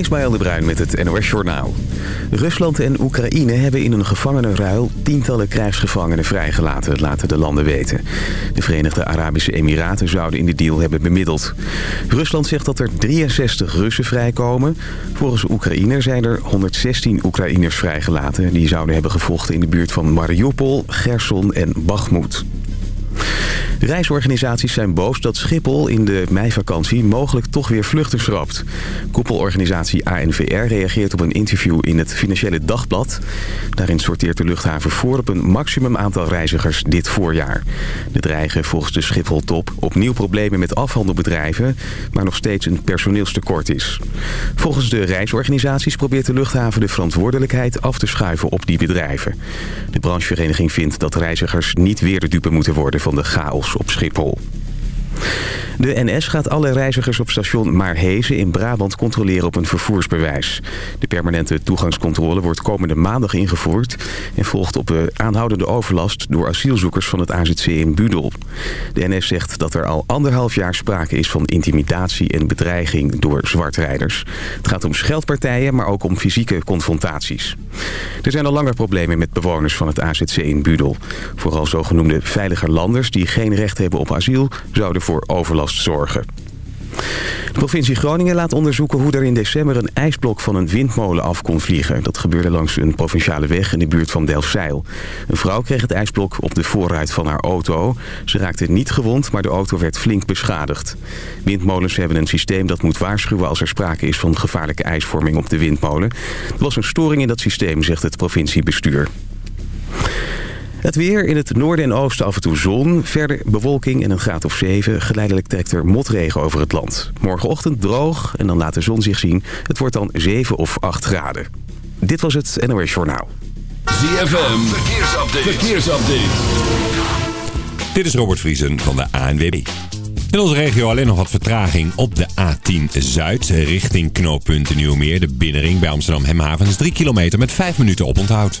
Ismaël de Bruin met het NOS Journaal. Rusland en Oekraïne hebben in een gevangenenruil tientallen krijgsgevangenen vrijgelaten, laten de landen weten. De Verenigde Arabische Emiraten zouden in de deal hebben bemiddeld. Rusland zegt dat er 63 Russen vrijkomen. Volgens Oekraïne zijn er 116 Oekraïners vrijgelaten. Die zouden hebben gevochten in de buurt van Mariupol, Gerson en Bakhmut. De reisorganisaties zijn boos dat Schiphol in de meivakantie mogelijk toch weer vluchten schroopt. Koepelorganisatie ANVR reageert op een interview in het Financiële Dagblad. Daarin sorteert de luchthaven voor op een maximum aantal reizigers dit voorjaar. De dreigen volgens de Schiphol-top opnieuw problemen met afhandelbedrijven... maar nog steeds een personeelstekort is. Volgens de reisorganisaties probeert de luchthaven de verantwoordelijkheid af te schuiven op die bedrijven. De branchevereniging vindt dat reizigers niet weer de dupe moeten worden van de chaos op Schiphol. De NS gaat alle reizigers op station Maarhezen in Brabant controleren op een vervoersbewijs. De permanente toegangscontrole wordt komende maandag ingevoerd... en volgt op de aanhoudende overlast door asielzoekers van het AZC in Budel. De NS zegt dat er al anderhalf jaar sprake is van intimidatie en bedreiging door zwartrijders. Het gaat om scheldpartijen, maar ook om fysieke confrontaties. Er zijn al langer problemen met bewoners van het AZC in Budel. Vooral zogenoemde veiliger landers die geen recht hebben op asiel... zouden voor overlast zorgen. De provincie Groningen laat onderzoeken hoe er in december een ijsblok van een windmolen af kon vliegen. Dat gebeurde langs een provinciale weg in de buurt van Delfzijl. Een vrouw kreeg het ijsblok op de voorruit van haar auto. Ze raakte niet gewond, maar de auto werd flink beschadigd. Windmolens hebben een systeem dat moet waarschuwen als er sprake is van gevaarlijke ijsvorming op de windmolen. Er was een storing in dat systeem, zegt het provinciebestuur. Het weer in het noorden en oosten af en toe zon. Verder bewolking en een graad of 7. Geleidelijk trekt er motregen over het land. Morgenochtend droog en dan laat de zon zich zien. Het wordt dan 7 of 8 graden. Dit was het NOS Journaal. ZFM, verkeersupdate. verkeersupdate. Dit is Robert Vriesen van de ANWB. In onze regio alleen nog wat vertraging op de A10 Zuid richting knooppunt Nieuwmeer. De binnenring bij Amsterdam Hemhavens 3 kilometer met 5 minuten op onthoud.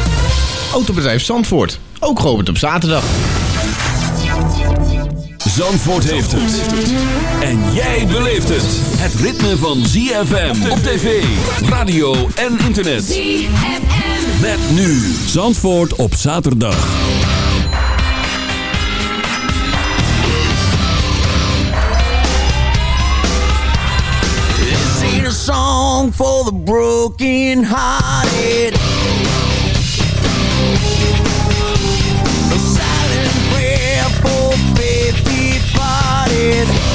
Autobedrijf Zandvoort. Ook geopend op zaterdag. Zandvoort heeft het. En jij beleeft het. Het ritme van ZFM op tv, radio en internet. ZFM. Met nu Zandvoort op zaterdag. This ain't a song for the broken hearted. A silent prayer for faith departed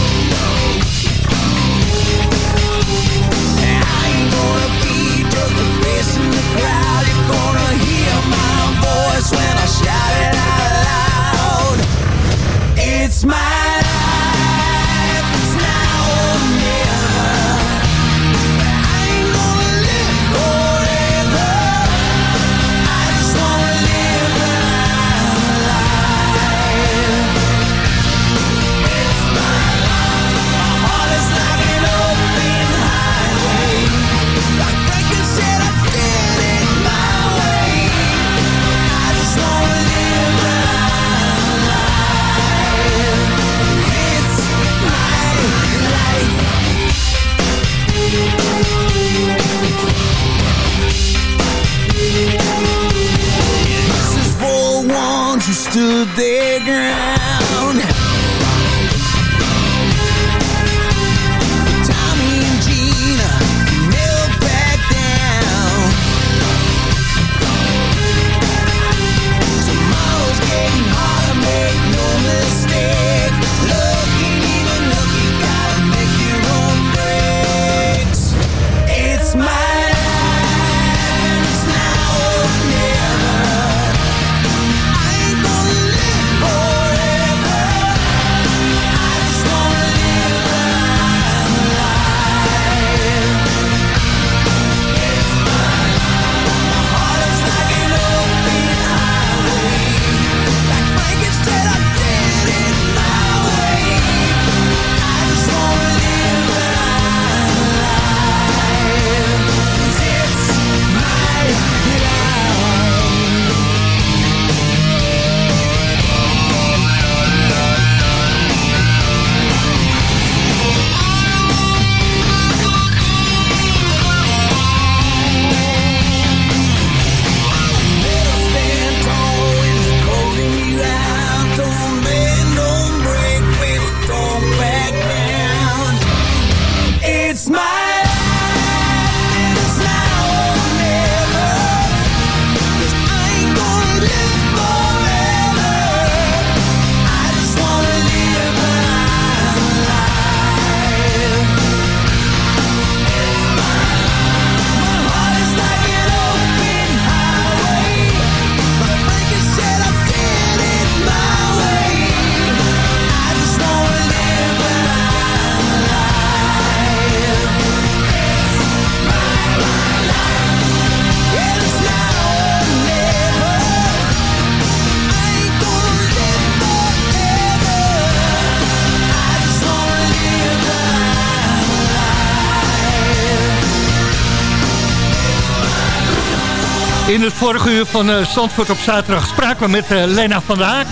In het vorige uur van uh, Zandvoort op zaterdag spraken we met uh, Lena van der Haak.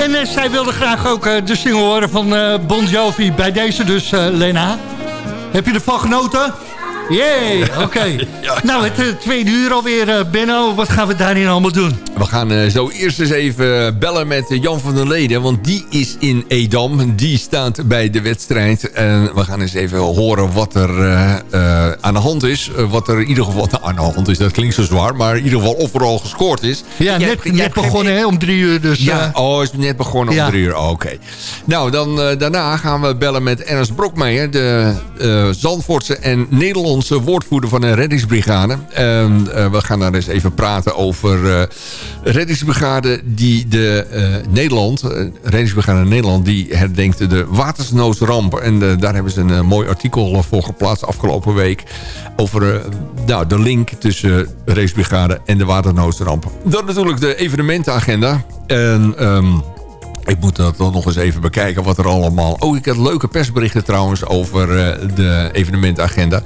En uh, zij wilde graag ook de single horen van Bon Jovi. Bij deze dus, Lena. Heb je ervan genoten? Jee, oké. Okay. Nou, het tweede uur alweer, Benno. Wat gaan we daarin allemaal doen? We gaan uh, zo eerst eens even bellen met Jan van der Leden. Want die is in Edam. Die staat bij de wedstrijd. En we gaan eens even horen wat er aan de hand is. wat er in ieder geval nou, aan de hand is. Dat klinkt zo zwaar. Maar in ieder geval of er al gescoord is. Ja, net, net begonnen hè, om drie uur. Dus, ja, oh, is net begonnen om drie uur. Oh, oké. Nou, dan, daarna gaan we bellen met Ernst Brokmeijer. De Zandvoortse en Nederlandse woordvoerder van een reddingsbrigade. En, we gaan daar eens even praten over reddingsbrigade die de uh, Nederland, reddingsbrigade Nederland, die herdenkt de watersnoodramp. En daar hebben ze een mooi artikel voor geplaatst afgelopen week over nou, de link tussen reddingsbrigade en de watersnoodramp. Dan natuurlijk de evenementenagenda. En... Um, ik moet dat dan nog eens even bekijken wat er allemaal... Oh, ik heb leuke persberichten trouwens over uh, de evenementagenda.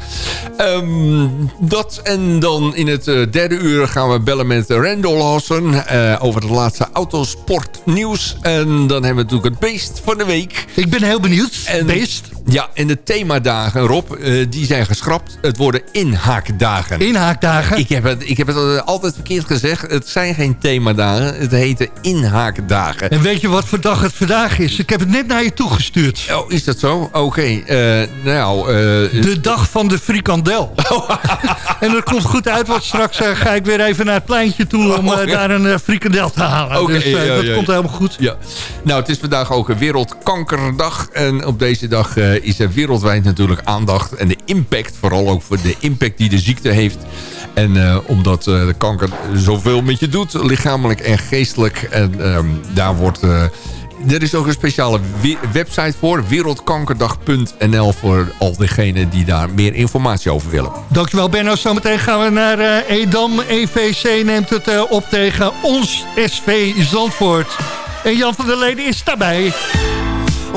Um, dat en dan in het uh, derde uur gaan we bellen met Randall Lawson... Uh, over het laatste autosportnieuws. En dan hebben we natuurlijk het beest van de week. Ik ben heel benieuwd. En, beest? Ja, en de themadagen, Rob, die zijn geschrapt. Het worden inhaakdagen. Inhaakdagen? Ik heb het, ik heb het altijd verkeerd gezegd. Het zijn geen themadagen. Het heten inhaakdagen. En weet je wat voor dag het vandaag is. Ik heb het net naar je toegestuurd. Oh, is dat zo? Oké. Eh, nou, uh, De dag van de frikandel. en dat komt goed uit, want straks ga ik weer even naar het pleintje toe... om oh, daar een frikandel te halen. Okay, dus dat komt helemaal goed. Ja. Nou, het is vandaag ook een Wereldkankerdag. En op deze dag is er wereldwijd natuurlijk aandacht... en de impact, vooral ook voor de impact die de ziekte heeft... En uh, omdat uh, de kanker zoveel met je doet, lichamelijk en geestelijk. En um, daar wordt... Er is ook een speciale website voor. Wereldkankerdag.nl voor al diegenen die daar meer informatie over willen. Dankjewel Benno. Zometeen gaan we naar Edam. EVC neemt het op tegen ons SV Zandvoort. En Jan van der Leden is daarbij.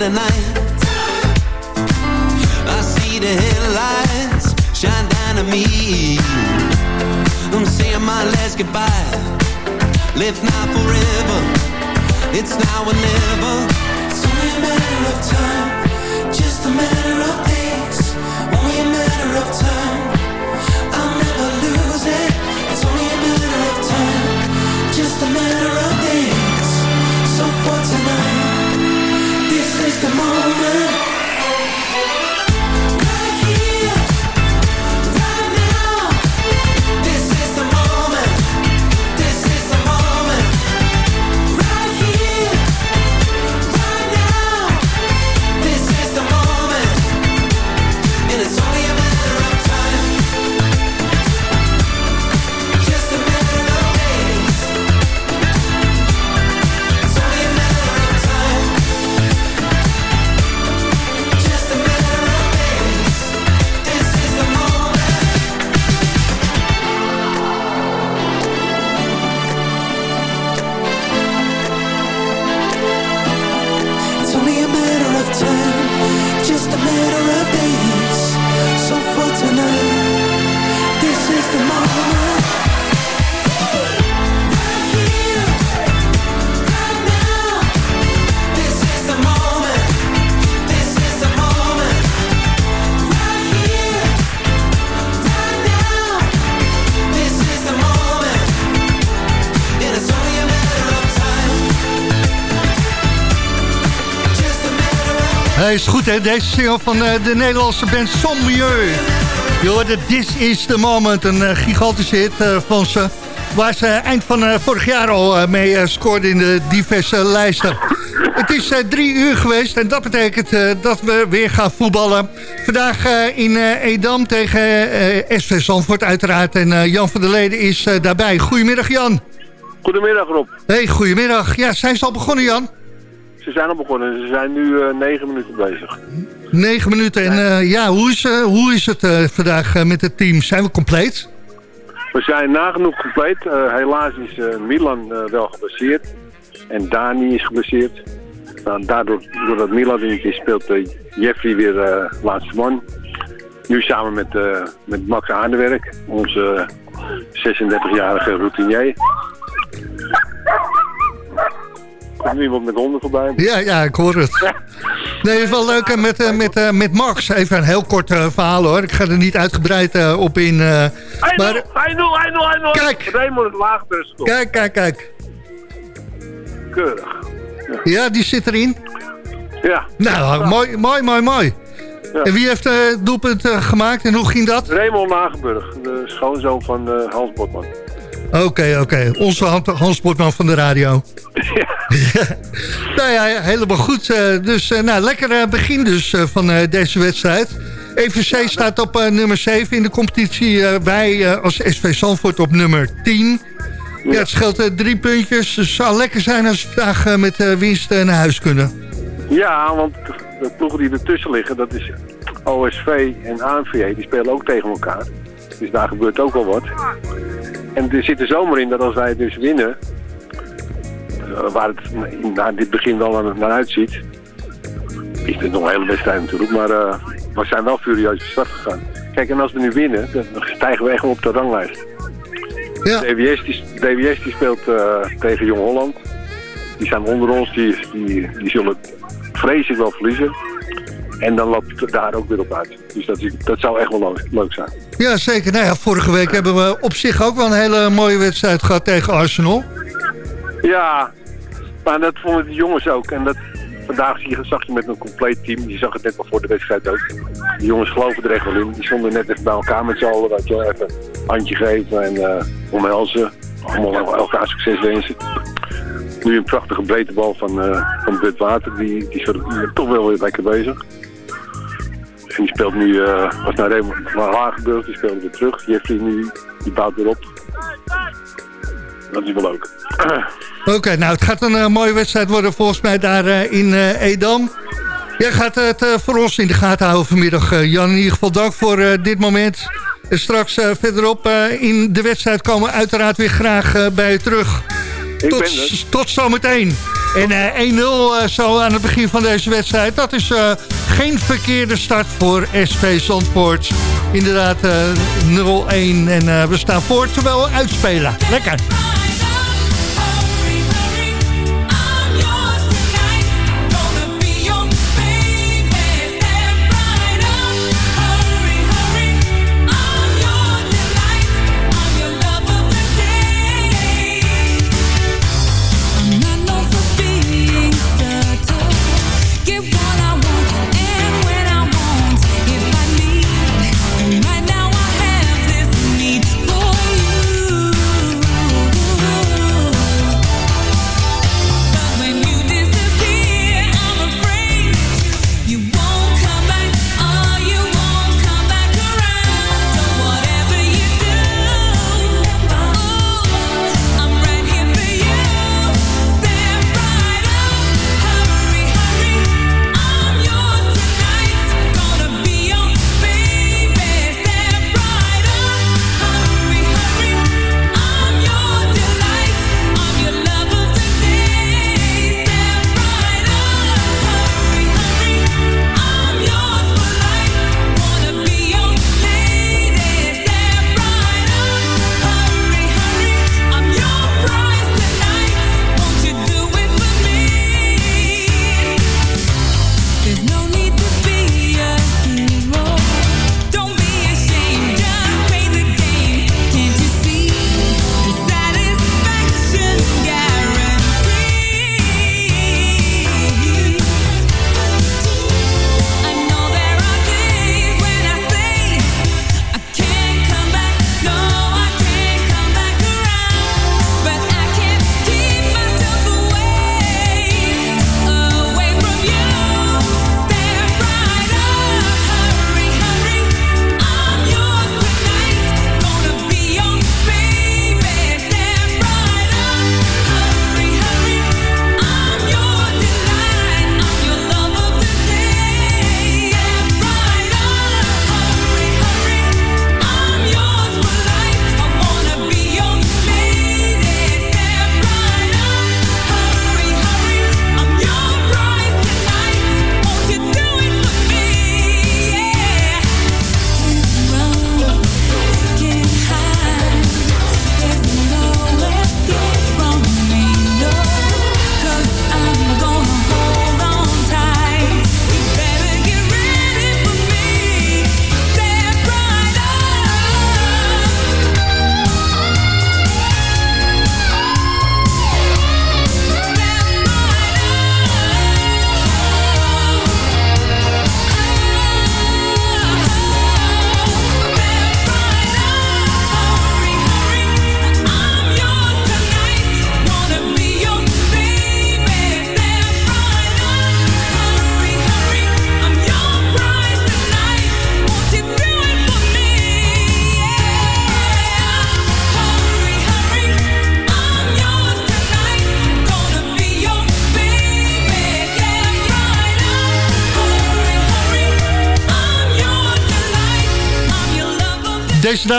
the night I see the headlights shine down on me. I'm saying my last goodbye. Live now forever. It's now or never. It's only a matter of time. Just a matter of days the moment is goed, hè? Deze single van de Nederlandse band Sommieu. Je hoorde This is the Moment, een gigantische hit van ze. Waar ze eind van vorig jaar al mee scoorde in de diverse lijsten. Het is drie uur geweest en dat betekent dat we weer gaan voetballen. Vandaag in Edam tegen SV Zandvoort uiteraard. En Jan van der Leden is daarbij. Goedemiddag Jan. Goedemiddag Rob. Hey, goedemiddag. Ja, zijn ze al begonnen Jan? Ze zijn al begonnen. Ze zijn nu uh, negen minuten bezig. Negen minuten. En uh, ja, hoe is, uh, hoe is het vandaag met het team? Zijn we compleet? We zijn nagenoeg compleet. helaas is Milan wel geblesseerd. En Dani is geblesseerd. Nou, daardoor, doordat Milan niet is, speelt Jeffrey weer laatste man. Nu samen met, met Max Aardewerk, onze 36-jarige routinier komt iemand met honden voorbij. Ja, ja, ik hoor het. Nee, het is wel leuk met, uh, met, uh, met Max. Even een heel kort uh, verhaal hoor. Ik ga er niet uitgebreid op in. Hij maar... hij nul, hij nul, hij nul. Kijk. Raymond Laagburst. Kijk, kijk, kijk. Keurig. Ja, ja die zit erin. Ja. Nou, mooi, mooi, mooi, mooi. Ja. En wie heeft het doelpunt gemaakt en hoe ging dat? Raymond Nagenburg, de schoonzoon van Hans Botman. Oké, oké. Onze Hans Botman van de radio. Ja. nou ja, helemaal goed. Eh, dus uh, nou, lekker uh, begin dus van deze wedstrijd. EVC staat op nummer 7 in de competitie. wij als SV Zandvoort op nummer 10. Ja, het scheelt drie puntjes. Het zou lekker zijn als we vandaag met winst naar huis kunnen. Ja, want de ploegen die ertussen liggen, dat is OSV en ANVA. Die spelen ook tegen elkaar. Dus daar gebeurt ook wel wat. En er zit er zomer in dat als wij dus winnen, uh, waar het naar dit begin wel naar, uitziet, is het nog een hele wedstrijd natuurlijk, maar uh, we zijn wel furieus van start gegaan. Kijk, en als we nu winnen, dan stijgen we echt op de ranglijst. Ja. DWS, die, DWS die speelt uh, tegen Jong Holland. Die zijn onder ons, die, die, die zullen vreselijk wel verliezen. En dan loopt het daar ook weer op uit. Dus dat, dat zou echt wel leuk zijn. Ja, zeker. Nou ja, vorige week hebben we op zich ook wel een hele mooie wedstrijd gehad tegen Arsenal. Ja, maar dat vonden de jongens ook. En dat, vandaag zag je met een compleet team. Je zag het net wel voor de wedstrijd ook. De jongens geloven er echt wel in. Die stonden net even bij elkaar met z'n allen. Dat je even een handje geven en uh, omhelzen. Allemaal elkaar succes wensen. Nu een prachtige breedte bal van, uh, van Bud Water. Die, die is toch wel weer lekker bezig. En die speelt nu, uh, was naar Raymond Lagenburg, die speelde weer terug. Jeffrey nu, die bouwt weer op. Dat is wel leuk. Oké, nou het gaat een uh, mooie wedstrijd worden volgens mij daar uh, in Edam. Jij gaat het voor ons in de gaten houden vanmiddag, Jan. In ieder geval dank voor dit moment. En straks verderop in de wedstrijd komen we uiteraard weer graag bij je terug. Tot, tot zometeen. En uh, 1-0 uh, zo aan het begin van deze wedstrijd. Dat is geen verkeerde start voor SV Zandvoort. Inderdaad 0-1 en we staan voor terwijl we uitspelen. Lekker.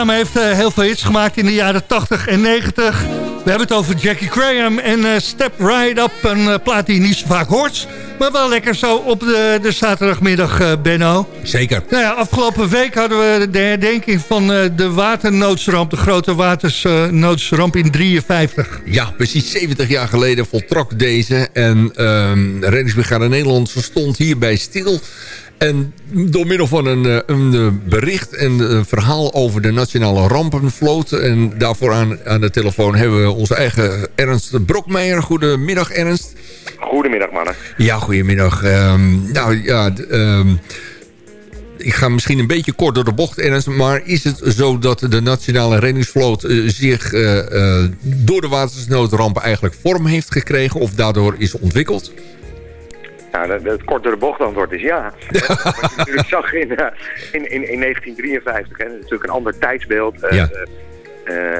Dame heeft heel veel hits gemaakt in de jaren 80 en 90. We hebben het over Jackie Graham en Step Right Up. Een plaat die je niet zo vaak hoort. Maar wel lekker zo op de, de zaterdagmiddag, Benno. Zeker. Nou ja, afgelopen week hadden we de herdenking van de waternoodsramp. De grote waternoodsramp in 53. Ja, precies 70 jaar geleden voltrok deze. En um, Reddingsbrigade Nederland stond hierbij stil... En door middel van een, eh, een eh, bericht en een verhaal over de nationale rampenvloot... en daarvoor aan, aan de telefoon hebben we onze eigen Ernst Brokmeijer. Goedemiddag Ernst. Goedemiddag mannen. Ja, goedemiddag. Um, nou ja, um, ik ga misschien een beetje kort door de bocht, Ernst... maar is het zo dat de nationale reddingsvloot zich uh, uh, door de watersnoodramp eigenlijk vorm heeft gekregen... of daardoor is ontwikkeld? Nou, het, kort door de bocht antwoord is ja. Wat je natuurlijk zag in, uh, in, in, in 1953, hè, dat is natuurlijk een ander tijdsbeeld. Uh, ja. Uh,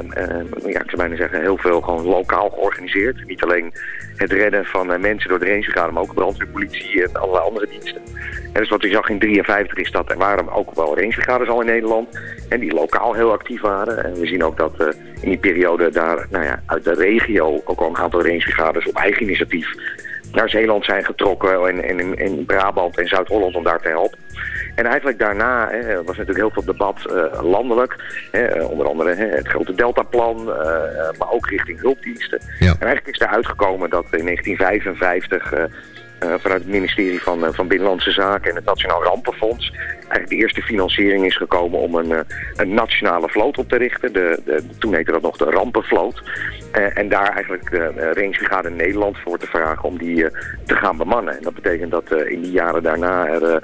ja, ik zou bijna zeggen, heel veel gewoon lokaal georganiseerd. Niet alleen het redden van mensen door de rangebrigade, maar ook brandweerpolitie en allerlei andere diensten. En dus wat je zag in 53 is dat er waren ook wel rangebrigades al in Nederland. En die lokaal heel actief waren. En we zien ook dat in die periode daar nou ja, uit de regio ook al een aantal rangebrigades op eigen initiatief naar Zeeland zijn getrokken en, en in Brabant en Zuid-Holland om daar te helpen. En eigenlijk daarna hè, was natuurlijk heel veel debat uh, landelijk. Hè, onder andere hè, het grote Deltaplan, uh, maar ook richting hulpdiensten. Ja. En eigenlijk is er uitgekomen dat in 1955... Uh, vanuit het ministerie van, van Binnenlandse Zaken en het Nationaal Rampenfonds... eigenlijk de eerste financiering is gekomen om een, een nationale vloot op te richten. De, de, toen heette dat nog de Rampenvloot. En daar eigenlijk de uh, Nederland voor te vragen om die te gaan bemannen. En dat betekent dat in die jaren daarna er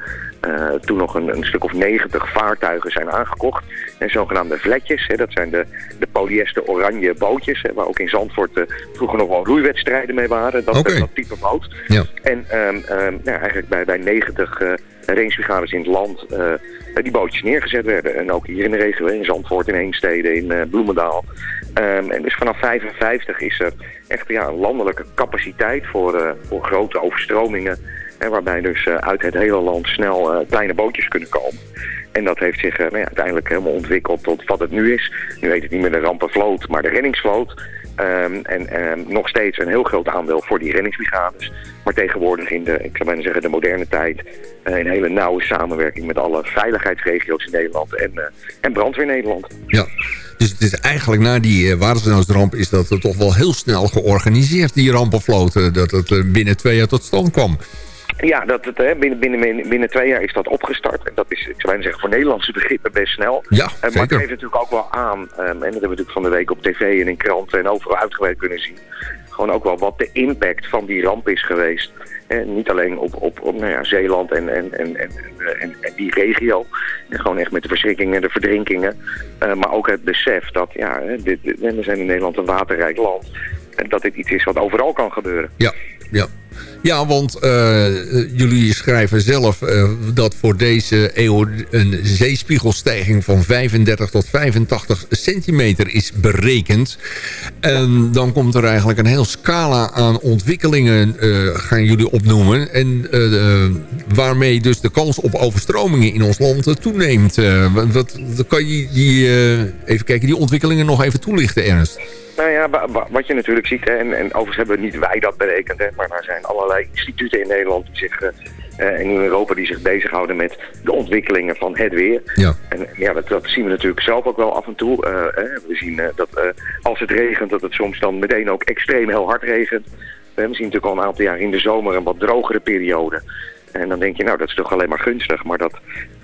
toen nog een, een, stuk of 90 vaartuigen zijn aangekocht. En zogenaamde vletjes, hè, dat zijn de, de polyester oranje bootjes, hè, waar ook in Zandvoort vroeger nog wel roeiwedstrijden mee waren. Dat, okay. dat type boot. Ja. En um, um, nou, eigenlijk bij, bij 90 rangebrigades in het land die bootjes neergezet werden. En ook hier in de regio, in Zandvoort, in Heemstede, in Bloemendaal. Um, en dus vanaf 55 is er echt ja, een landelijke capaciteit voor, uh, voor grote overstromingen. En waarbij dus uh, uit het hele land snel uh, kleine bootjes kunnen komen. En dat heeft zich nou ja, uiteindelijk helemaal ontwikkeld tot wat het nu is. Nu heet het niet meer de rampenvloot, maar de reddingsvloot. Um, en um, nog steeds een heel groot aandeel voor die reddingsbrigades. Maar tegenwoordig in de, ik zou bijna zeggen, de moderne tijd... Uh, een hele nauwe samenwerking met alle veiligheidsregio's in Nederland en, en brandweer Nederland. Ja, dus het is eigenlijk na die uh, watersnoodramp is dat toch wel heel snel georganiseerd, die rampenvloot. dat het binnen twee jaar tot stand kwam. Ja, dat het, hè, binnen, binnen, binnen twee jaar is dat opgestart. En dat is, ik zou bijna zeggen, voor Nederlandse begrippen best snel. Ja, uh, maar het geeft natuurlijk ook wel aan, um, en dat hebben we natuurlijk van de week op tv en in kranten en overal uitgebreid kunnen zien. Gewoon ook wel wat de impact van die ramp is geweest. En niet alleen op, op, op nou ja, Zeeland en, en, en, en, en, en die regio. En gewoon echt met de verschrikkingen en de verdrinkingen. Uh, maar ook het besef dat, ja, dit, dit, we zijn in Nederland een waterrijk land. En dat dit iets is wat overal kan gebeuren. Ja, ja. Ja, want uh, jullie schrijven zelf uh, dat voor deze eeuw een zeespiegelstijging van 35 tot 85 centimeter is berekend. En dan komt er eigenlijk een heel scala aan ontwikkelingen, uh, gaan jullie opnoemen. En waarmee dus de kans op overstromingen in ons land toeneemt. wat, kan je die, even kijken, die ontwikkelingen nog even toelichten, Ernst? Nou ja, wat je natuurlijk ziet, en, en overigens hebben niet wij dat berekend, hè, maar er zijn allerlei instituten in Nederland die zich, uh, en in Europa die zich bezighouden met de ontwikkelingen van het weer. Ja. En ja, dat, dat zien we natuurlijk zelf ook wel af en toe. Hè. We zien uh, dat als het regent, dat het soms dan meteen ook extreem heel hard regent. We zien natuurlijk al een aantal jaar in de zomer een wat drogere periode. En dan denk je, nou, dat is toch alleen maar gunstig. Maar dat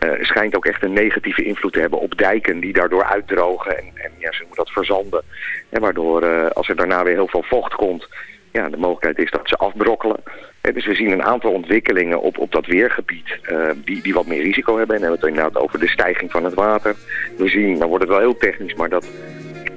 uh, schijnt ook echt een negatieve invloed te hebben op dijken die daardoor uitdrogen. En, en ja, ze moeten dat verzanden. En waardoor, uh, als er daarna weer heel veel vocht komt, ja, de mogelijkheid is dat ze afbrokkelen. En dus we zien een aantal ontwikkelingen op, op dat weergebied uh, die, die wat meer risico hebben. En dan hebben we het inderdaad over de stijging van het water. We zien, dan wordt het wel heel technisch, maar dat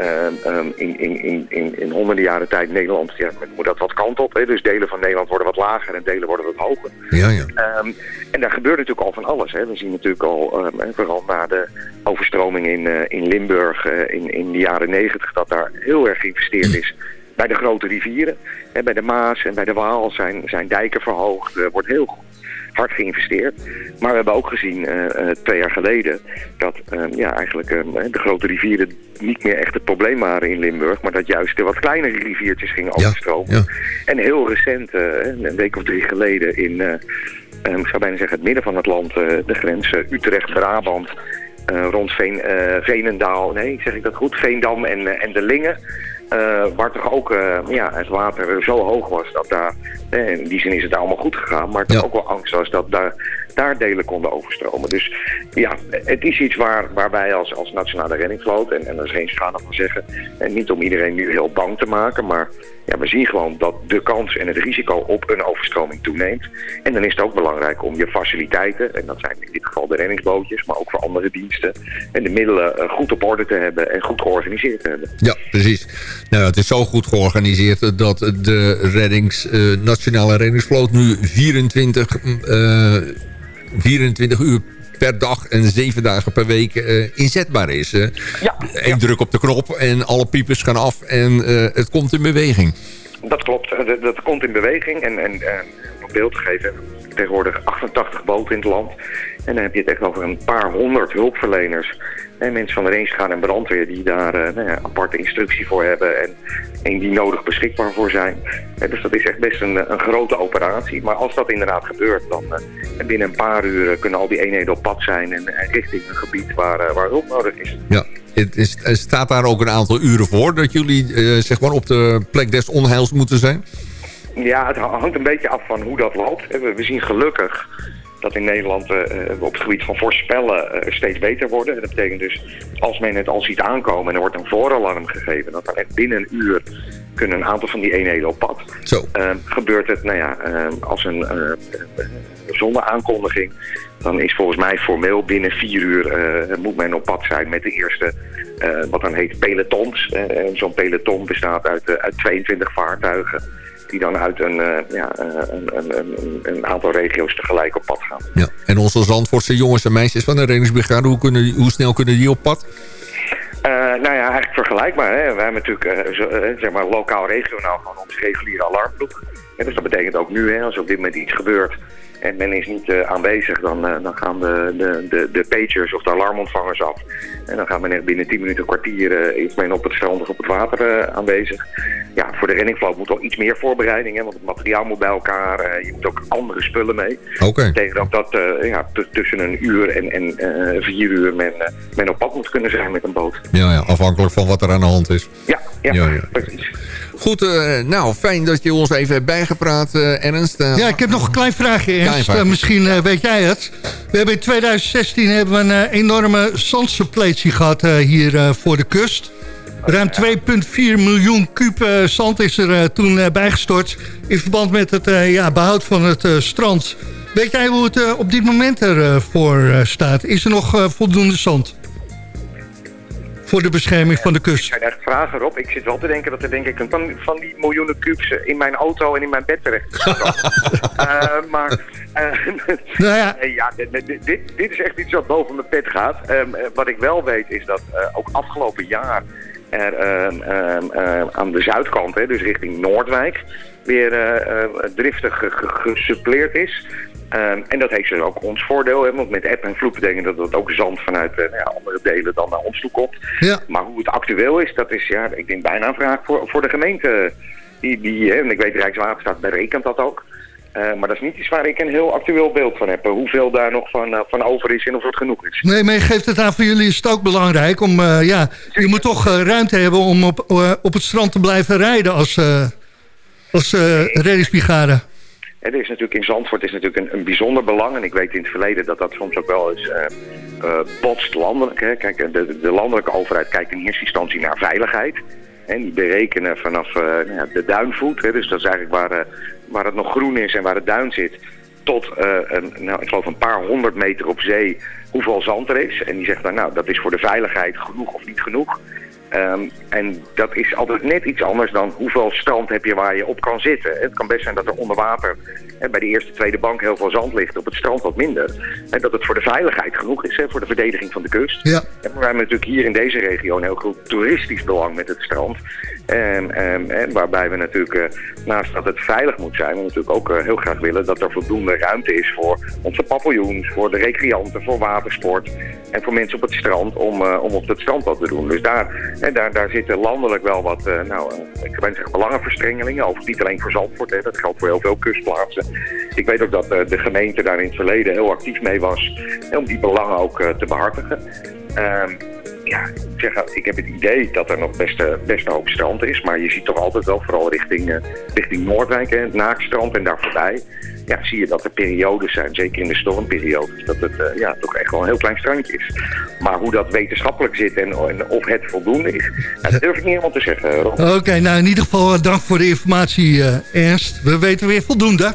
uh, um, in, in, in, in honderden jaren tijd Nederland, ja, moet dat wat kant op. Hè? Dus delen van Nederland worden wat lager en delen worden wat hoger. Ja, ja. Um, en daar gebeurt natuurlijk al van alles. Hè? We zien natuurlijk al, um, vooral na de overstroming in, uh, in Limburg uh, in, in de jaren negentig, dat daar heel erg geïnvesteerd is bij de grote rivieren. Hè, bij de Maas en bij de Waal zijn, zijn dijken verhoogd. Er wordt heel hard geïnvesteerd. Maar we hebben ook gezien uh, twee jaar geleden dat uh, ja, eigenlijk de grote rivieren niet meer echt het probleem waren in Limburg. Maar dat juist de wat kleinere riviertjes gingen overstromen. Ja, En heel recent, een week of drie geleden in, ik zou bijna zeggen het midden van het land, de grens Utrecht-Brabant... rond Veen, Veenendaal, nee, zeg ik dat goed, Veendam en, en de Lingen... Uh, waar toch ook uh, ja, het water zo hoog was dat daar, eh, in die zin is het allemaal goed gegaan, maar toch ook wel angst was dat daar, daar delen konden overstromen. Dus ja, het is iets waar, waar wij als, als nationale reddingsvloot, en, en daar is geen schade van zeggen, en niet om iedereen nu heel bang te maken, maar ja, we zien gewoon dat de kans en het risico op een overstroming toeneemt. En dan is het ook belangrijk om je faciliteiten, en dat zijn in dit geval de reddingsbootjes, maar ook voor andere diensten, en de middelen goed op orde te hebben en goed georganiseerd te hebben. Ja, precies. Nou, het is zo goed georganiseerd dat de reddings, uh, Nationale Reddingsvloot nu 24, uh, 24 uur per dag en zeven dagen per week uh, inzetbaar is. Uh. Ja, Eén ja. druk op de knop en alle piepers gaan af en uh, het komt in beweging. Dat klopt, dat, dat komt in beweging. En, en om beeld te geven, tegenwoordig 88 boten in het land. En dan heb je het echt over een paar honderd hulpverleners en mensen van de Rijnsgaan en brandweer die daar uh, nou ja, aparte instructie voor hebben en, en die nodig beschikbaar voor zijn. Uh, dus dat is echt best een, een grote operatie. Maar als dat inderdaad gebeurt, dan binnen een paar uur kunnen al die eenheden op pad zijn en richting een gebied waar, waar hulp nodig is. Ja. Het is, staat daar ook een aantal uren voor dat jullie zeg maar op de plek des onheils moeten zijn? Ja, het hangt een beetje af van hoe dat loopt. We, we zien gelukkig dat in Nederland uh, op het gebied van voorspellen uh, steeds beter worden. Dat betekent dus, als men het al ziet aankomen en er wordt een voorolarm gegeven... dat dan echt binnen een uur kunnen een aantal van die eenheden op pad. Zo. Uh, gebeurt het, nou ja, als een zonder aankondiging... dan is volgens mij formeel binnen vier uur moet men op pad zijn met de eerste... wat dan heet pelotons. Zo'n peloton bestaat uit, uit 22 vaartuigen die dan uit een, uh, ja, een, een, een, een, aantal regio's tegelijk op pad gaan. Ja. En onze Zandvoortse jongens en meisjes van de reddingsbrigade, hoe, kunnen, hoe snel kunnen die op pad? Uh, nou ja, eigenlijk vergelijkbaar. Hè. We hebben natuurlijk uh, zo, zeg maar lokaal-regionaal gewoon onze reguliere alarmploeg. dus dat betekent ook nu, hè, als er op dit moment iets gebeurt en men is niet uh, aanwezig, dan, uh, dan gaan de, de, de, de pagers of de alarmontvangers af. En dan gaat men binnen 10 minuten, een kwartier, uh, is men op het strand of op het water aanwezig. Ja, voor de reddingvloot moet al iets meer voorbereiding, hè, want het materiaal moet bij elkaar. je moet ook andere spullen mee. Oké. Okay. Tegen dat dat ja, tussen een uur en, en vier uur men, men op pad moet kunnen zijn met een boot. Ja, ja, afhankelijk van wat er aan de hand is. Ja, ja, ja, ja. precies. Goed, uh, nou, fijn dat je ons even hebt bijgepraat, uh, Ernst. Uh, ja, ik heb nog een klein vraagje, Ernst. Klein misschien weet jij het. We hebben in 2016 hebben we een enorme zandsuppletie gehad hier voor de kust. Ruim 2,4 miljoen kuub zand is er toen bijgestort... in verband met het ja, behoud van het strand. Weet jij hoe het op dit moment ervoor staat? Is er nog voldoende zand? Voor de bescherming van de kust. Ik zijn echt vragen erop. Ik zit wel te denken dat er denk ik een van, van die miljoenen kubus in mijn auto en in mijn bed terecht uh, Maar uh, nou ja, ja dit, dit, dit, is echt iets wat boven mijn pet gaat. Um, wat ik wel weet is dat uh, ook afgelopen jaar er ehm, ehm, aan de zuidkant, hè, dus richting Noordwijk, weer driftig gesuppleerd is. Um, en dat heeft dus ook ons voordeel, hè, want met app en vloed betekent dat het ook zand vanuit uh, nou ja, andere delen dan naar ons toe komt. Ja. Maar hoe het actueel is, dat is ja, ik denk bijna een vraag voor, voor de gemeente. Die, die, hè, en ik weet Rijkswaterstaat berekent dat ook. Uh, maar dat is niet iets waar ik een heel actueel beeld van heb. Hoeveel daar nog van, uh, van over is en of het genoeg is. Nee, maar je geeft het aan voor jullie is het ook belangrijk. Om, ja, je moet toch ruimte hebben om op, op het strand te blijven rijden als, als reddingsbrigade. Het is natuurlijk in Zandvoort is natuurlijk een, een, bijzonder belang. En ik weet in het verleden dat dat soms ook wel eens uh, uh, botst landelijk. Hè. Kijk, de, de, landelijke overheid kijkt in eerste instantie naar veiligheid. En die berekenen vanaf nou de duinvoet. Hè, dus dat is eigenlijk waar, waar het nog groen is en waar het duin zit. Tot een, nou, ik geloof een paar honderd meter op zee hoeveel zand er is. En die zegt dan nou dat is voor de veiligheid genoeg of niet genoeg. Um, en dat is altijd net iets anders dan hoeveel strand heb je waar je op kan zitten. Het kan best zijn dat er onder water hè, bij de eerste, tweede bank heel veel zand ligt. Op het strand wat minder. En dat het voor de veiligheid genoeg is, hè, voor de verdediging van de kust. Ja. En we hebben natuurlijk hier in deze regio een heel groot toeristisch belang met het strand. En, en, en waarbij we natuurlijk, eh, naast dat het veilig moet zijn, we natuurlijk ook eh, heel graag willen dat er voldoende ruimte is voor onze paviljoens, voor de recreanten, voor watersport en voor mensen op het strand om, eh, om op het strand wat te doen. Dus daar, hè, daar, daar zitten landelijk wel wat, nou, ik ben zeggen belangenverstrengelingen. Overigens niet alleen voor Zandvoort, hè, dat geldt voor heel veel kustplaatsen. Ik weet ook dat de gemeente daar in het verleden heel actief mee was om die belangen ook te behartigen. Ehm, ja, ik, zeg, ik heb het idee dat er nog best, eh, best een hoop strand is. Maar je ziet toch altijd wel, vooral richting, eh, richting Noordwijk, hè, het Naakstrand en daar voorbij. Ja, zie je dat er periodes zijn, zeker in de stormperiodes, dat het eh, ja, toch echt wel een heel klein strandje is. Maar hoe dat wetenschappelijk zit en, en of het voldoende is, dat durf ik niet helemaal te zeggen. Oké, nou in ieder geval dank voor de informatie, Ernst. We weten weer voldoende.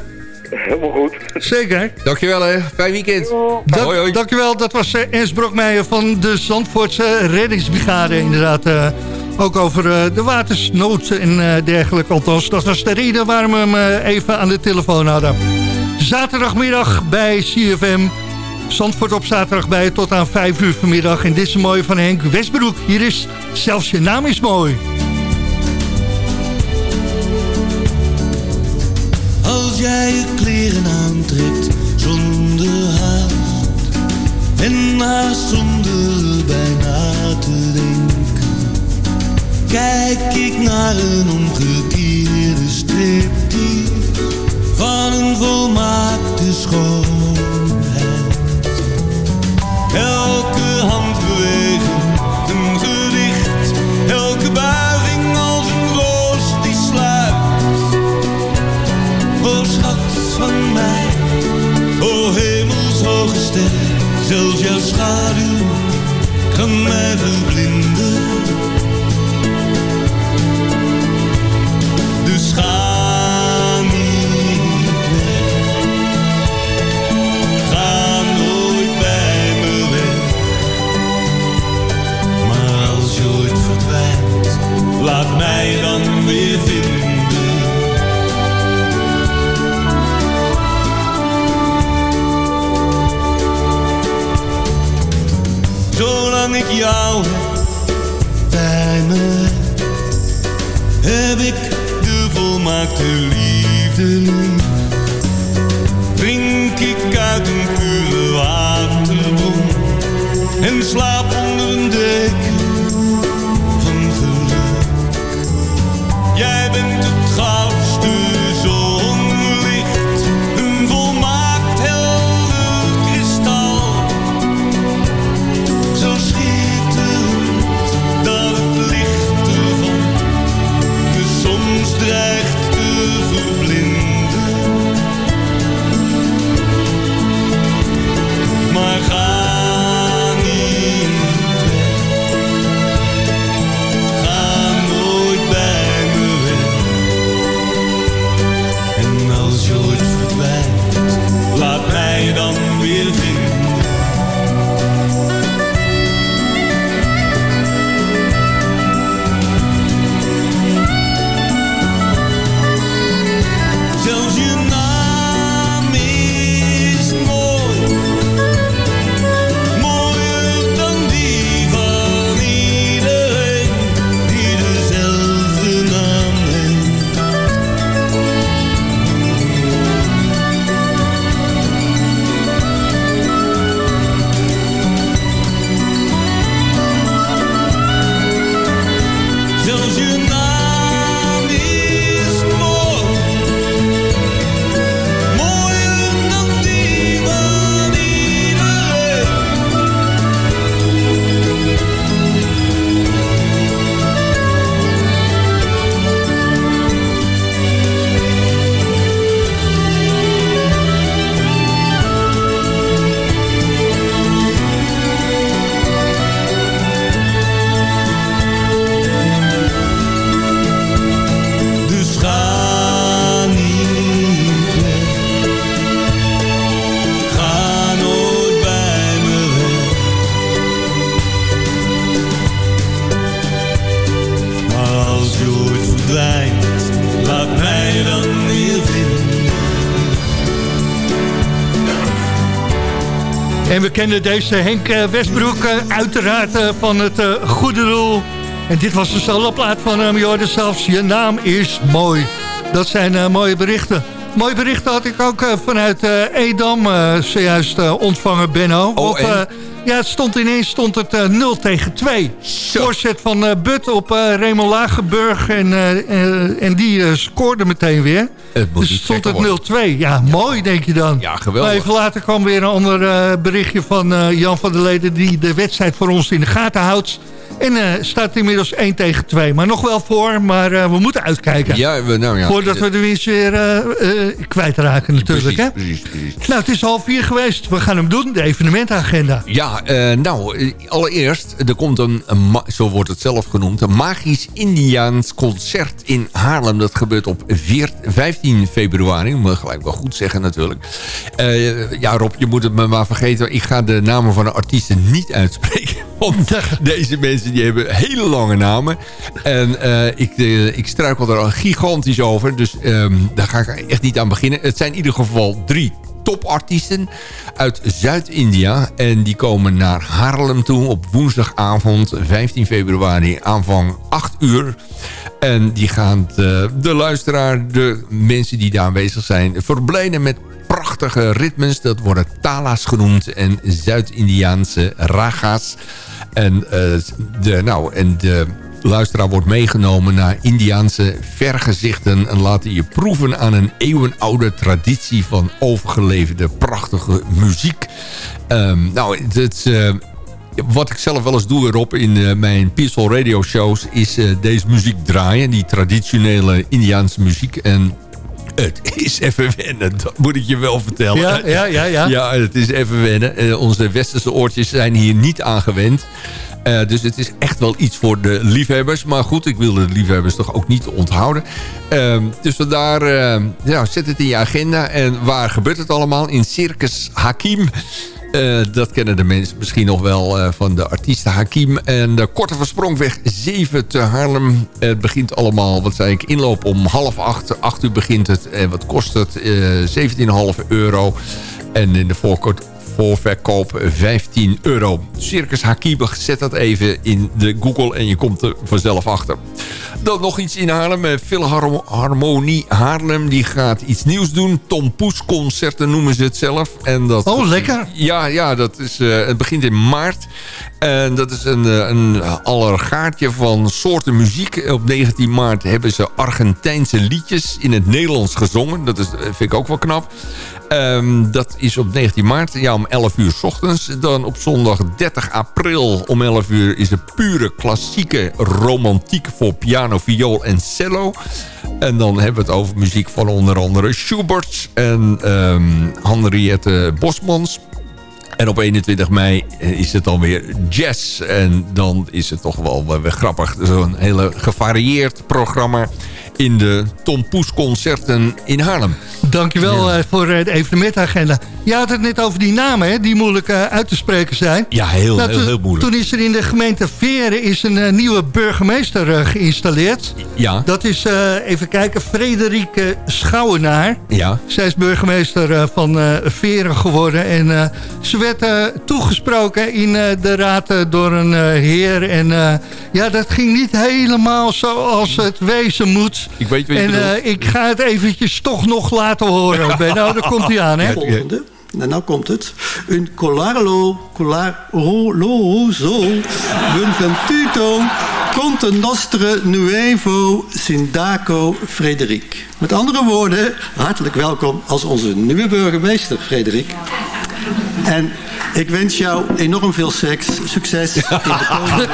Helemaal goed. Zeker. Dankjewel hè. Fijn weekend. Da Hoi, hoi. Dankjewel, dat was eh, Ernst Brokmeijer van de Zandvoortse Reddingsbrigade. Inderdaad, eh, ook over eh, de watersnood en eh, dergelijke. Althans, dat was de reden waarom we hem even aan de telefoon hadden. Zaterdagmiddag bij CFM. Zandvoort op zaterdag bij je tot aan 5 uur vanmiddag. En dit is een mooie van Henk Westbroek. Hier is Zelfs je naam is mooi. Jij je kleren aantrekt zonder haast. En haast zonder bijna te denken. Kijk ik naar een omgekeerde En we kennen deze Henk eh, Westbroek eh, uiteraard eh, van het goede doel. En dit was de soloplaat van hem. Je zelfs, je naam is mooi. Dat zijn mooie berichten. Mooie berichten had ik ook vanuit Edam zojuist ontvangen, Benno. Oh, Want, ja, het stond ineens stond het uh, 0 tegen 2. Voorzet van uh, But op uh, Raymond Lagerburg. En, en die scoorde meteen weer. Het dus stond het 0-2. Ja, ja, mooi denk je dan. Ja, geweldig. Maar even later kwam weer een ander berichtje van Jan van der Leden... die de wedstrijd voor ons in de gaten houdt. En uh, staat inmiddels 1 tegen 2. Maar nog wel voor, maar uh, we moeten uitkijken. Ja, we, nou ja. Voordat we de winst weer uh, kwijtraken natuurlijk. Precies, hè? precies, precies. Nou, het is half vier geweest. We gaan hem doen, de evenementagenda. Ja, nou, allereerst, er komt een, een, zo wordt het zelf genoemd... een magisch Indiaans concert in Haarlem. Dat gebeurt op 4, 15 februari. Moet ik gelijk wel goed zeggen natuurlijk. ja, Rob, je moet het me maar vergeten. Ik ga de namen van de artiesten niet uitspreken. Want deze mensen die hebben hele lange namen. En uh, ik, uh, ik struikel er al gigantisch over. Dus um, daar ga ik echt niet aan beginnen. Het zijn in ieder geval drie topartiesten uit Zuid-India. En die komen naar Haarlem toe op woensdagavond 15 februari aanvang 8 uur. En die gaan de, de luisteraar, de mensen die daar aanwezig zijn... verblijden met prachtige ritmes. Dat worden tala's genoemd en Zuid-Indiaanse raga's. En, uh, de, nou, en de luisteraar wordt meegenomen naar Indiaanse vergezichten... en laten je proeven aan een eeuwenoude traditie van overgeleverde prachtige muziek. Um, nou, het, uh, wat ik zelf wel eens doe erop in uh, mijn Peaceful Radio shows... is deze muziek draaien, die traditionele Indiaanse muziek... En het is even wennen, dat moet ik je wel vertellen. Ja, ja, ja. Ja, ja het is even wennen. Uh, onze westerse oortjes zijn hier niet aangewend. Uh, dus het is echt wel iets voor de liefhebbers. Maar goed, ik wil de liefhebbers toch ook niet onthouden. Uh, dus vandaar, uh, ja, zet het in je agenda. En waar gebeurt het allemaal? In Circus Hakim. Uh, dat kennen de mensen misschien nog wel uh, van de artiesten Hakim. En de Korte Versprongweg 7 te Haarlem. Het begint allemaal, wat zei ik, inloop om half acht. Acht uur begint het. En wat kost het? Uh, 17,5 euro. En in de voorkort voorverkoop 15 euro. Circus Hakibe, zet dat even in de Google en je komt er vanzelf achter. Dan nog iets in Haarlem. Philharmonie Haarlem die gaat iets nieuws doen. Tom Poes concerten noemen ze het zelf. En dat, oh, lekker. Ja, ja dat is, uh, het begint in maart. En dat is een, een allergaartje van soorten muziek. Op 19 maart hebben ze Argentijnse liedjes in het Nederlands gezongen. Dat is, vind ik ook wel knap. Um, dat is op 19 maart, ja, om 11 uur s ochtends. Dan op zondag 30 april om 11 uur is er pure klassieke romantiek voor piano, viool en cello. En dan hebben we het over muziek van onder andere Schubert en um, Henriette Bosmans. En op 21 mei is het dan weer jazz. En dan is het toch wel weer grappig. Zo'n hele gevarieerd programma in de Tom Poes concerten in Haarlem. Dankjewel ja. uh, voor uh, de evenementagenda. Je had het net over die namen, hè, die moeilijk uh, uit te spreken zijn. Ja, heel, nou, heel, heel moeilijk. Toen is er in de gemeente Veren is een nieuwe burgemeester geïnstalleerd. Ja. Dat is, even kijken, Frederike Schouwenaar. Ja. Zij is burgemeester van Veren geworden. En ze werd toegesproken in de raad door een heer. En ja, dat ging niet helemaal zoals het wezen moet. Ik weet wat je en uh, ik ga het eventjes toch nog laten horen. Ben. Nou, daar komt hij aan, hè? Volgende. En nou komt het. Un colarlo, colaroloso, benventuto, conte nostre nuevo sindaco Frederik. Met andere woorden, hartelijk welkom als onze nieuwe burgemeester, Frederik. En ik wens jou enorm veel seks, succes. In de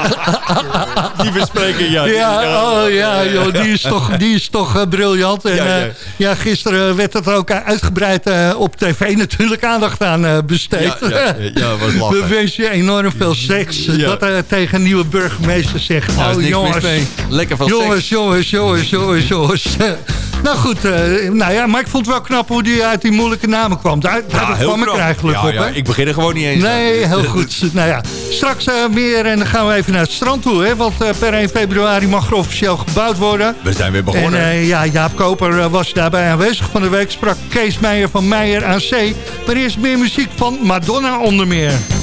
die bespreken, ja. Ja, oh, ja joh, die is toch, die is toch uh, briljant. En, ja, ja. Uh, ja, gisteren werd het er ook uitgebreid uh, op tv natuurlijk aandacht aan besteed. Ja, ja, ja, was lachen. We wensen je enorm veel seks. Dat tegen een nieuwe burgemeester zegt. Nou, oh jongens, lekker jongens, seks. Jongens, jongens, jongens, jongens, Nou goed, nou ja, maar ik vond het wel knap hoe die uit die moeilijke namen kwam. Daar, daar kwam ik er eigenlijk op. Ja, ik begin er gewoon niet eens Nee, heel goed. nou ja, straks uh, meer en dan gaan we even naar het strand toe. Hè, want uh, per 1 februari mag er officieel gebouwd worden. We zijn weer begonnen. En ja, Jaap Koper was daarbij aanwezig. Van de week sprak Kees Meijer van Meijer aan C. Maar eerst meer muziek van Madonna onder meer.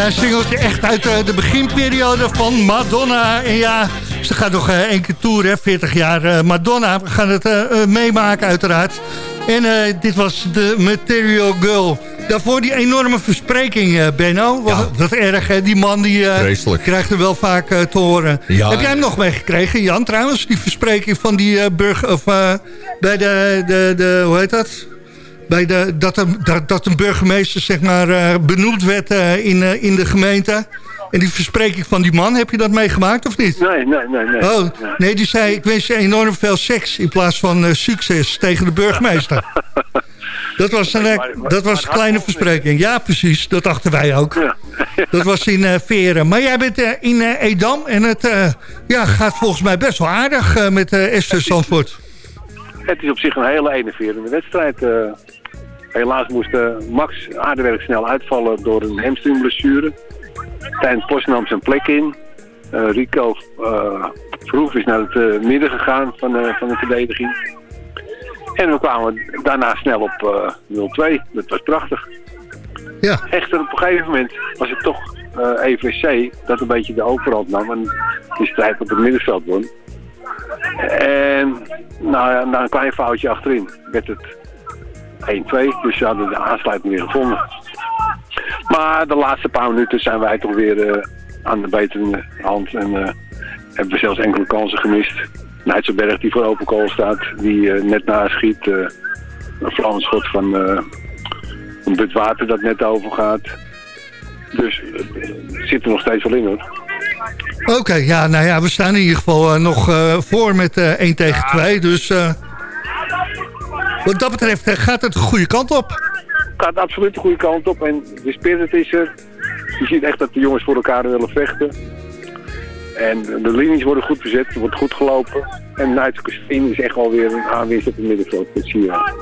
Ja, singeltje echt uit uh, de beginperiode van Madonna. En ja, ze gaat nog uh, één keer tour, hè, 40 jaar uh, Madonna. We gaan het meemaken uiteraard. En dit was de Material Girl. Daarvoor die enorme verspreking, Benno. Wat, ja. wat erg, hè? Die man die krijgt er wel vaak te horen. Ja, Heb jij hem nog meegekregen, Jan, trouwens? Die verspreking van die burger... Of bij de, de, de... Hoe heet dat? Bij de, dat, een, dat, dat een burgemeester zeg maar, uh, benoemd werd uh, in, uh, in de gemeente. En die verspreking van die man, heb je dat meegemaakt of niet? Nee, nee, nee. nee. Oh, nee, die zei, ik wens je enorm veel seks in plaats van succes tegen de burgemeester. Dat was een, dat was een kleine verspreking. Ja, precies. Dat dachten wij ook. Dat was in uh, Veren. Maar jij bent uh, in uh, Edam. En het ja, gaat volgens mij best wel aardig met Esther Zandvoort. Het is op zich een hele enerverende wedstrijd. Helaas moest uh, Max Aardewerk snel uitvallen door een hamstringblessure. Tijn Post nam zijn plek in. Uh, Rico uh, Vroeg is naar het midden gegaan van, van de verdediging. En we kwamen daarna snel op 0-2. Dat was prachtig. Ja. Echter, op een gegeven moment was het toch EVC dat een beetje de overhand nam. En die strijd op het middenveld won. En nou ja, na een klein foutje achterin werd het 1-2. Dus ze hadden de aansluiting weer gevonden. Maar de laatste paar minuten zijn wij toch weer uh, aan de betere hand. En uh, hebben we zelfs enkele kansen gemist. Nijtselberg die voor open goal staat. Die uh, net naschiet. een Frans schot van, van Bud Water dat net overgaat. Dus het zit er nog steeds wel in hoor. Oké, ja, nou ja, we staan in ieder geval nog voor met 1 tegen 2. Dus wat dat betreft eh, gaat het de goede kant op. Het gaat absoluut de goede kant op. En de spirit is er. Je ziet echt dat de jongens voor elkaar willen vechten. En de linies worden goed bezet, er wordt goed gelopen. En Nigel Christine is echt wel weer een aanwezig op het middenveld. Dat zie je.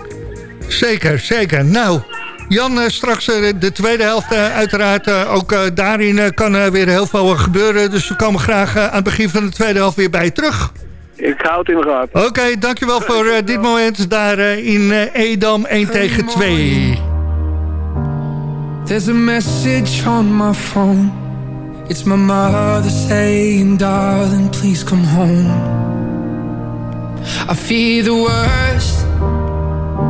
Zeker, zeker. Nou, Jan, eh, straks eh, de tweede helft uiteraard. Ook daarin kan weer heel veel gebeuren. Dus we komen graag aan het begin van de tweede helft weer bij je terug. Ik hou het in de gaten. Oké, okay, dankjewel voor uh, dit moment daar uh, in uh, Edam 1 tegen 2. There's a message on my phone. It's my mother saying darling please come home. I fear the worst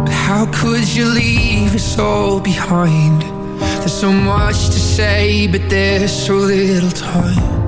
But how could you leave us all behind? There's so much to say but there's so little time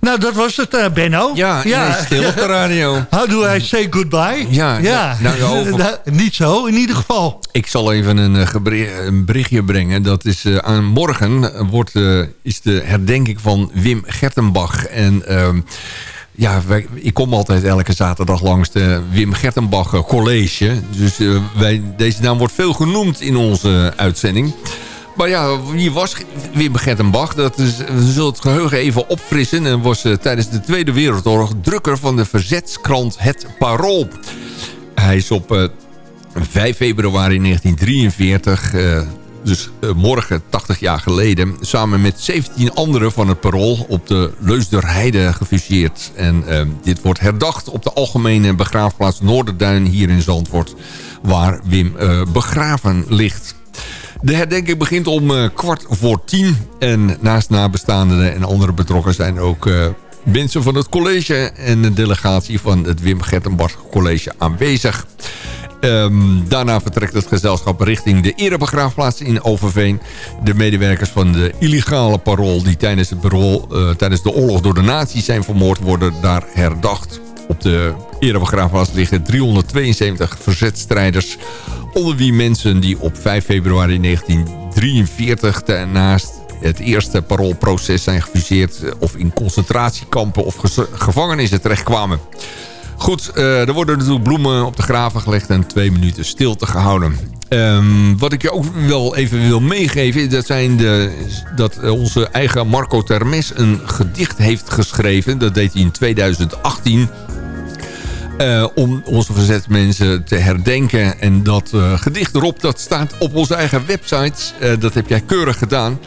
Nou, dat was het, uh, Benno. Ja, ja. stil op de radio. How do I say goodbye? Ja, ja. Nou, over... niet zo, in ieder geval. Ik zal even een, een berichtje brengen. Dat is uh, aan morgen wordt, uh, is de herdenking van Wim Gertenbach. En ehm, ja, wij, ik kom altijd elke zaterdag langs de Wim Gertenbach College. Dus wij, deze naam wordt veel genoemd in onze uitzending. Maar ja, wie was Wim Gertenbach? Dat is, we zullen het geheugen even opfrissen. En was uh, tijdens de Tweede Wereldoorlog drukker van de verzetskrant Het Parool. Hij is op uh, 5 februari 1943, uh, dus uh, morgen 80 jaar geleden... samen met 17 anderen van het Parool op de Leusderheide gefuseerd. En dit wordt herdacht op de algemene begraafplaats Noorderduin hier in Zandvoort... waar Wim begraven ligt. De herdenking begint om uh, kwart voor tien. En naast nabestaanden en andere betrokken zijn ook uh, mensen van het college... en een delegatie van het Wim Gertenbach College aanwezig. Um, daarna vertrekt het gezelschap richting de erebegraafplaats in Overveen. De medewerkers van de illegale parool... die tijdens, het parool, uh, tijdens de oorlog door de nazi's zijn vermoord... worden daar herdacht. Op de erebegraafplaats liggen 372 verzetstrijders onder wie mensen die op 5 februari 1943 naast het eerste paroolproces zijn gefuseerd... of in concentratiekampen of gevangenissen terechtkwamen. Goed, uh, er worden natuurlijk bloemen op de graven gelegd en twee minuten stilte gehouden. Um, wat ik je ook wel even wil meegeven... dat, zijn de, dat onze eigen Marco Termes een gedicht heeft geschreven. Dat deed hij in 2018... Uh, om onze verzetsmensen te herdenken. En dat uh, gedicht erop, dat staat op onze eigen website. Uh, dat heb jij keurig gedaan.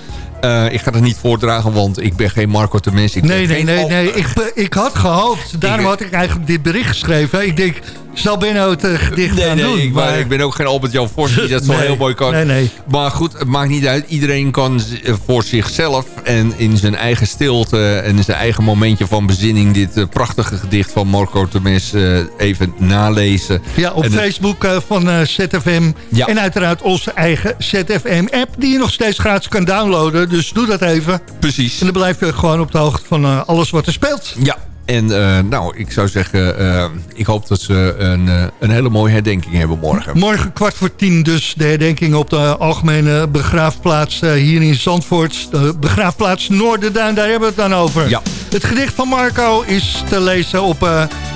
ik ga het niet voordragen, want ik ben geen Marco Temes. Nee, nee, nee, nee. Ik, ik had gehoopt. Daarom had ik eigenlijk dit bericht geschreven. Ik denk, zal Benno het uh, gedicht nee, gaan nee, doen? Ik, maar... ik ben ook geen Albert-Jan Vos die dat zo Nee, heel mooi kan. nee, nee. Maar goed, het maakt niet uit. Iedereen kan z- voor zichzelf en in zijn eigen stilte... en in zijn eigen momentje van bezinning... dit eh, prachtige gedicht van Marco Temes eh, even nalezen. Ja, op En Facebook eh, van eh, ZFM. Ja. En uiteraard onze eigen ZFM-app... die je nog steeds gratis kan downloaden. Dus doe dat even. Precies. En dan blijf je gewoon op de hoogte van eh, alles wat er speelt. Ja, en eh, nou, ik zou zeggen... eh, ik hoop dat ze een, eh, een hele mooie herdenking hebben morgen. Morgen kwart voor tien dus de herdenking op de algemene begraafplaats hier in Zandvoort. De begraafplaats Noorderduin, daar hebben we het dan over. Ja. Het gedicht van Marco is te lezen op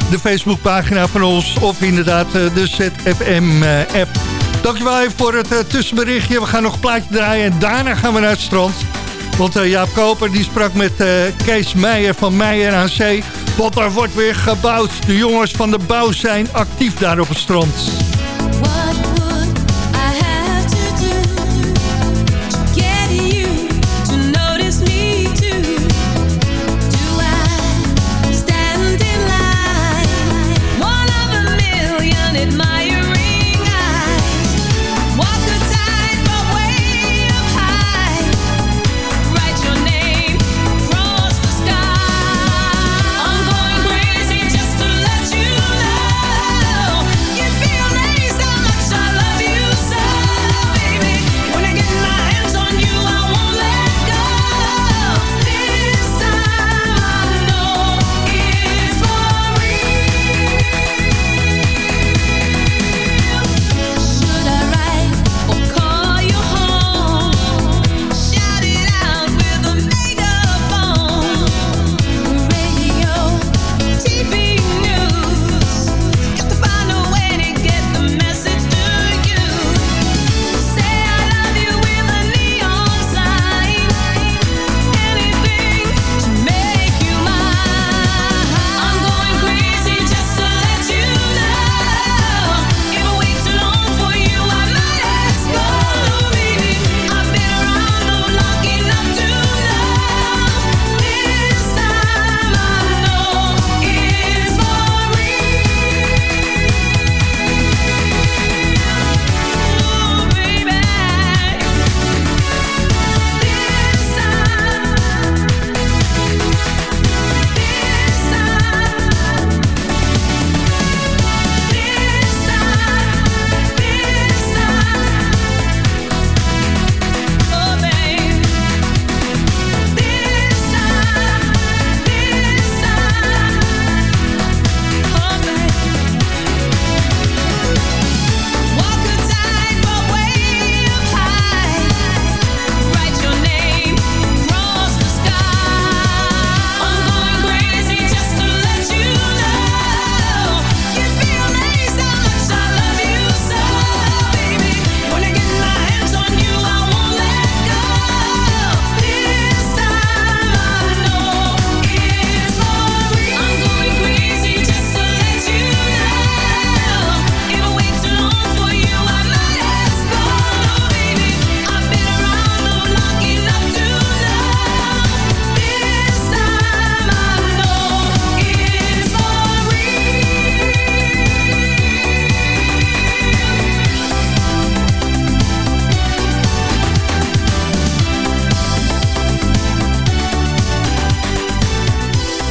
de Facebookpagina van ons... of inderdaad de ZFM-app. Dankjewel even voor het tussenberichtje. We gaan nog een plaatje draaien en daarna gaan we naar het strand. Want eh, Jaap Koper die sprak met eh, Kees Meijer van Meijer aan Zee. Want er wordt weer gebouwd. De jongens van de bouw zijn actief daar op het strand.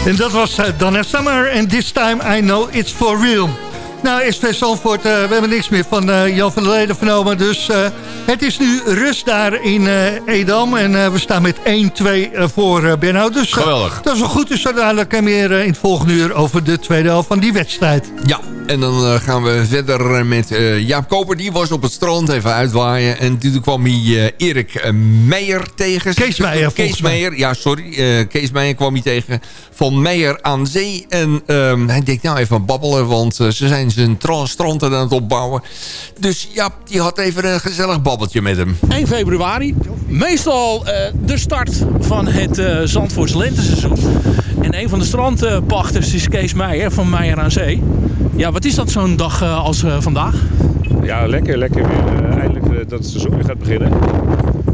En dat was uh, Donna Summer. En this time I know it's for real. Nou, SV Zandvoort, uh, we hebben niks meer van uh, Jan van der Leden vernomen. Dus uh, het is nu rust daar in Edam. En we staan met 1-2 voor Benno. Dus Geweldig. dat is wel goed. Dus zo dadelijk meer in het volgende uur over de tweede helft van die wedstrijd. Ja, en dan gaan we verder met Jaap Koper. Die was op het strand even uitwaaien. En toen kwam hij Erik Meijer tegen. Kees Meijer, Kees Meijer, ja sorry. Kees Meijer kwam hij tegen van Meijer aan Zee. En um, hij denkt nou even babbelen, want ze zijn zijn strand aan het opbouwen. Dus ja, die had even een gezellig babbeltje met hem. 1 februari, meestal uh, de start van het uh, Zandvoorts lenteseizoen. En een van de strandpachters is Kees Meijer van Meijer aan Zee. Ja, wat is dat zo'n dag uh, als vandaag? Ja, lekker, lekker weer. eindelijk dat het seizoen weer gaat beginnen.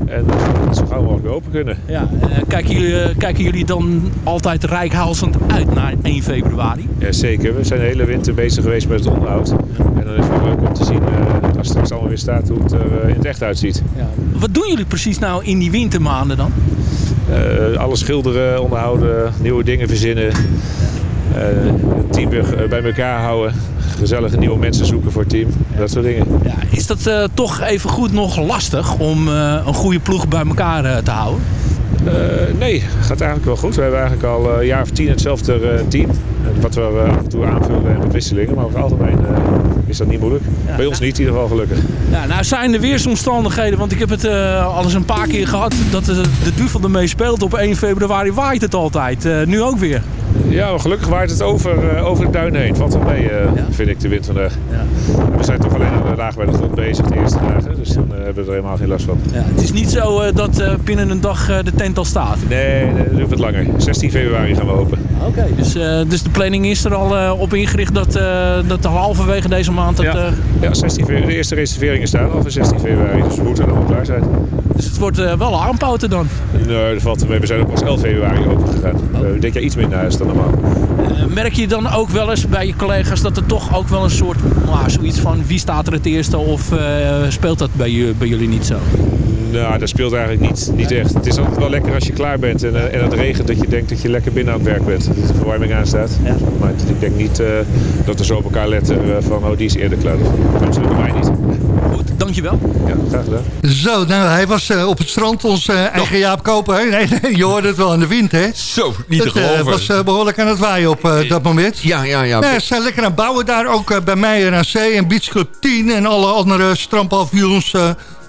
En dat zo gauw mogelijk weer open kunnen. Ja, kijken, jullie, kijken jullie dan altijd rijkhalsend uit naar 1 februari? Ja, zeker. We zijn de hele winter bezig geweest met het onderhoud. En dan is het wel leuk om te zien, als het straks allemaal weer staat, hoe het er in het echt uitziet. Ja. Wat doen jullie precies nou in die wintermaanden dan? alles schilderen, onderhouden, nieuwe dingen verzinnen. Het team weer bij elkaar houden gezellige nieuwe mensen zoeken voor het team. Dat soort dingen. Ja, is dat uh, toch even goed nog lastig om uh, een goede ploeg bij elkaar uh, te houden? nee, gaat eigenlijk wel goed. We hebben eigenlijk al een jaar of tien hetzelfde team. Wat we af en toe aanvullen met wisselingen. Maar over het algemeen is dat niet moeilijk. Ja, bij ons niet in ieder geval gelukkig. Ja, nou zijn de weersomstandigheden, want ik heb het al eens een paar keer gehad... dat de, de duvel ermee speelt. Op 1 februari waait het altijd. nu ook weer. Ja, gelukkig waait het over, uh, over de duin heen. Valt er mee, uh, ja? vind ik, de wind vandaag. Ja. We zijn toch alleen een dagen bij de grond bezig de eerste dagen. Dus dan uh, hebben we er helemaal geen last van. Ja, het is niet zo dat binnen een dag de tent al staat? Nee, nee dat duurt wat langer. 16 februari gaan we open. Oké, okay, dus, dus de planning is er al op ingericht dat, dat halverwege deze maand... Dat, ja, ja 16 februari, de eerste reserveringen staan al voor 16 februari. Dus we moeten er al klaar zijn. Dus het wordt wel aanpouten dan? Nee, dat valt mee. We zijn ook pas 11 februari open gegaan. Oh. denk jij iets minder huis dan normaal. Uh, merk je dan ook wel eens bij je collega's dat er toch ook wel een soort, nou, zoiets van wie staat er het eerste of uh, speelt dat bij, bij, jullie niet zo? Nou, dat speelt eigenlijk niet, niet echt. Het is altijd wel lekker als je klaar bent en, uh, en het regent dat je denkt dat je lekker binnen aan het werk bent. Dat de verwarming aanstaat. Ja. Maar ik denk niet dat we zo op elkaar letten van oh die is eerder klaar. Dat bij mij niet. Goed, dankjewel. Ja, graag gedaan. Zo, nou hij was op het strand, ons eigen Jaap Koper. Nee, nee, je hoorde het wel aan de wind hè? Zo, niet het, te geloven. was behoorlijk aan het waaien op uh, dat moment. Ja, ja, ja. Nee, ze zijn lekker aan het bouwen daar. Ook uh, bij Meijer aan Zee en Beach Club 10 en alle andere strandpaviljoens.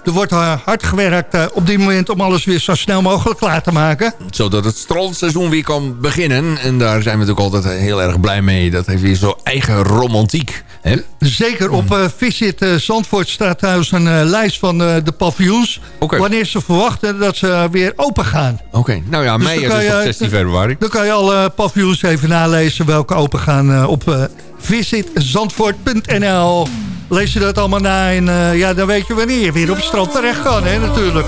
Er wordt hard gewerkt op dit moment om alles weer zo snel mogelijk klaar te maken. Zodat het strandseizoen weer kan beginnen. En daar zijn we natuurlijk altijd heel erg blij mee. Dat heeft weer zo eigen romantiek. Hè? Zeker op uh, Visit uh, Zandvoort staat trouwens een uh, lijst van de paviljoens. Okay. Wanneer ze verwachten dat ze weer open gaan. Oké, okay. nou ja, dus mei is op 16 februari. Dan kan je alle paviljoens even nalezen welke open gaan op visitzandvoort.nl. Lees je dat allemaal na en ja, dan weet je wanneer je weer op het strand terecht kan, hè, natuurlijk.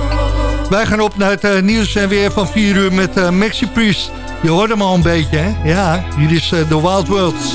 Wij gaan op naar het nieuws en weer van 4 uur met Maxi Priest. Je hoort hem al een beetje, hè? Ja, hier is The Wild Worlds.